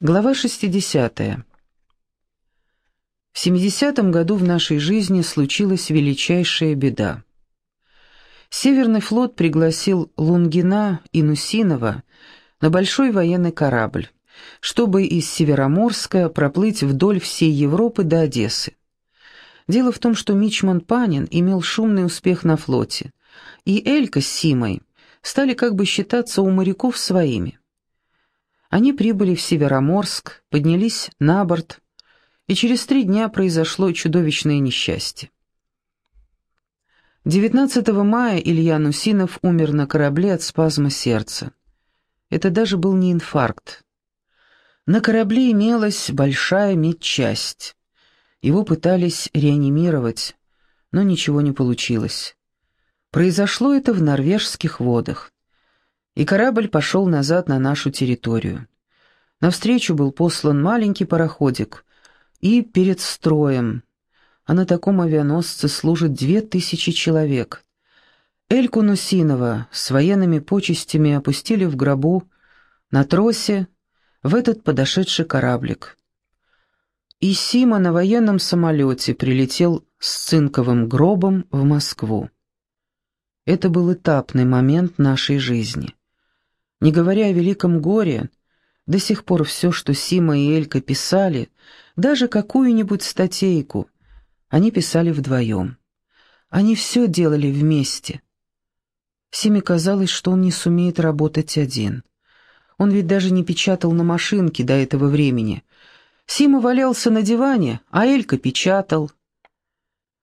Глава 60. В 70-м году в нашей жизни случилась величайшая беда. Северный флот пригласил Лунгина и Нусинова на большой военный корабль, чтобы из Североморска проплыть вдоль всей Европы до Одессы. Дело в том, что Мичман Панин имел шумный успех на флоте, и Элька с Симой стали как бы считаться у моряков своими. Они прибыли в Североморск, поднялись на борт, и через три дня произошло чудовищное несчастье. 19 мая Илья Нусинов умер на корабле от спазма сердца. Это даже был не инфаркт. На корабле имелась большая медчасть. Его пытались реанимировать, но ничего не получилось. Произошло это в норвежских водах и корабль пошел назад на нашу территорию. Навстречу был послан маленький пароходик, и перед строем, а на таком авианосце служит две тысячи человек. Эльку Нусинова с военными почестями опустили в гробу на тросе в этот подошедший кораблик. И Сима на военном самолете прилетел с цинковым гробом в Москву. Это был этапный момент нашей жизни. Не говоря о великом горе, до сих пор все, что Сима и Элька писали, даже какую-нибудь статейку, они писали вдвоем. Они все делали вместе. Симе казалось, что он не сумеет работать один. Он ведь даже не печатал на машинке до этого времени. Сима валялся на диване, а Элька печатал.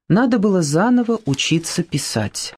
Надо было заново учиться писать.